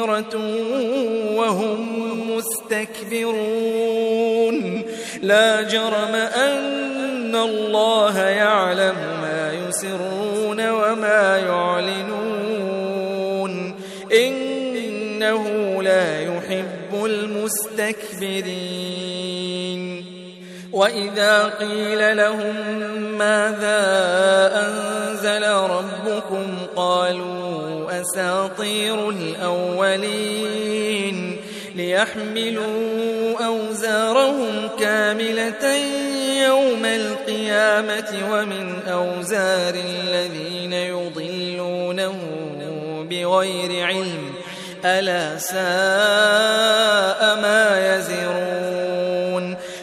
منكرة وهم مستكبرون لا جرم أن الله يعلم ما يسرون وما ما يعلنون إنه لا يحب المستكبرين وإذا قيل لهم ماذا أنزل ربكم قالوا أساطير الأولين ليحملوا أوزارهم كاملة يوم القيامة ومن أوزار الذين يضلونه بغير علم ألا ساء ما يزرون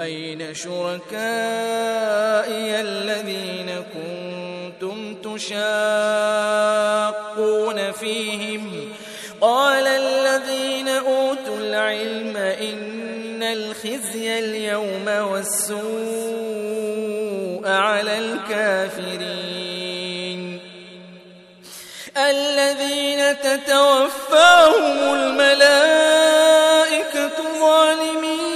أين شركائي الذين كنتم تشاقون فيهم؟ قال الذين أوتوا العلم إن الخزي اليوم والسوء على الكافرين. الذين تتوفاهم الملائكة ظالمي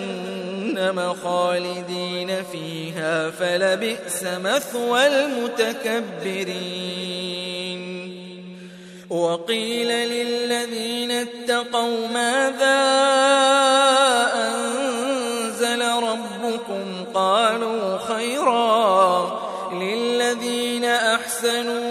خالدين فيها فلبئس مثوى المتكبرين. وقيل للذين اتقوا ماذا أنزل ربكم؟ قالوا خيرا للذين أحسنوا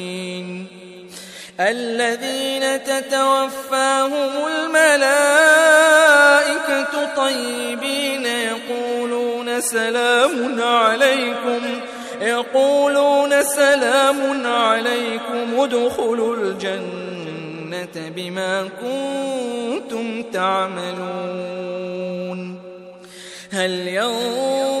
الذين تتوفاهم الملائكة طيبين يقولون سلام عليكم يقولون سلام عليكم ادخلوا الجنة بما كنتم تعملون. هل ينظرون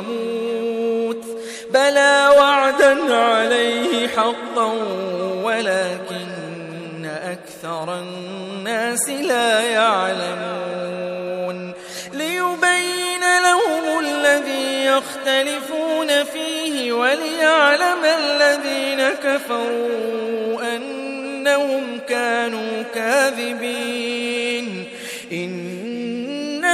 يموت. بلى وعدا عليه حقا ولكن أكثر الناس لا يعلمون. ليبين لهم الذي يختلفون فيه وليعلم الذين كفروا أنهم كانوا كاذبين.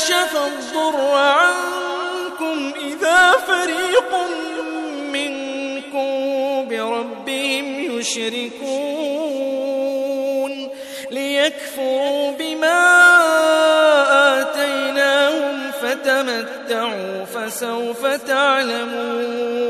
كشف الضر عنكم إذا فريق منكم بربهم يشركون ليكفروا بما آتيناهم فتمتعوا فسوف تعلمون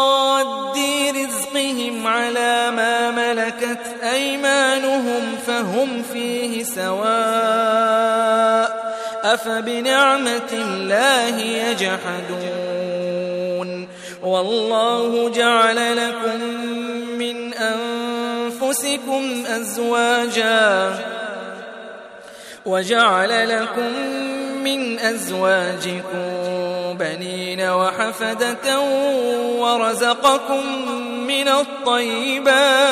سواء أفبنعمة الله يجحدون والله جعل لكم من أنفسكم أزواجا وجعل لكم من أزواجكم بنين وحفدة ورزقكم من الطيبات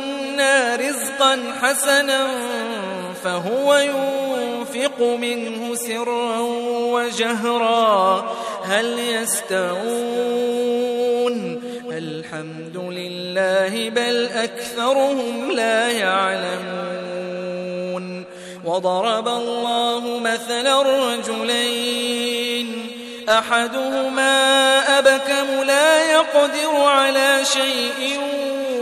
رزقا حسنا فهو ينفق منه سرا وجهرا. هل يستوون؟ الحمد لله بل أكثرهم لا يعلمون. وضرب الله مثلا رجلين أحدهما أبكم لا يقدر على شيء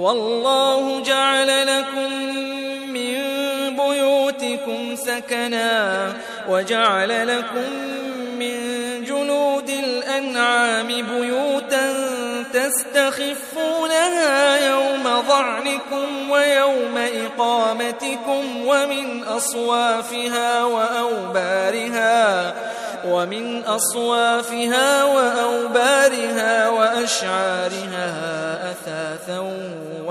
والله جعل لكم من بيوتكم سكنا وجعل لكم من جلود الأنعام بيوتا تستخفونها يوم ظعنكم ويوم إقامتكم ومن أصوافها وأوبارها ومن أصوافها وأوبارها وأشعارها أثاثا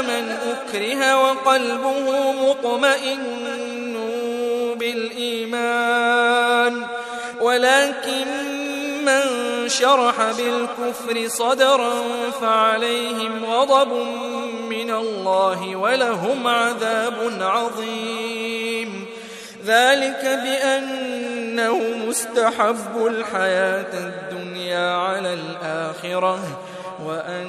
من أكره وقلبه مطمئن بالإيمان ولكن من شرح بالكفر صدرا فعليهم غضب من الله ولهم عذاب عظيم. ذلك بأنه مستحب الحياة الدنيا على الآخرة وأن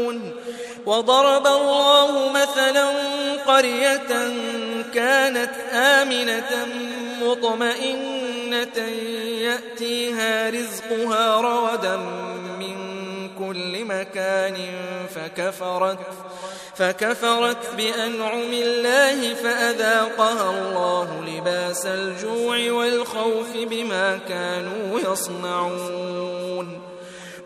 وضرب الله مثلا قرية كانت آمنة مطمئنة يأتيها رزقها رغدا من كل مكان فكفرت فكفرت بأنعم الله فأذاقها الله لباس الجوع والخوف بما كانوا يصنعون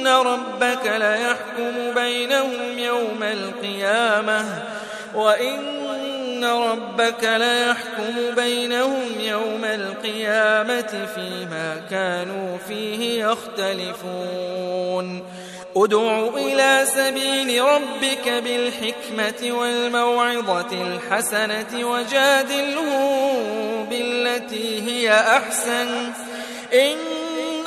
إن ربك ليحكم بينهم يوم القيامة وإن ربك ليحكم بينهم يوم القيامة فيما كانوا فيه يختلفون ادع إلى سبيل ربك بالحكمة والموعظة الحسنة وجادلهم بالتي هي أحسن إن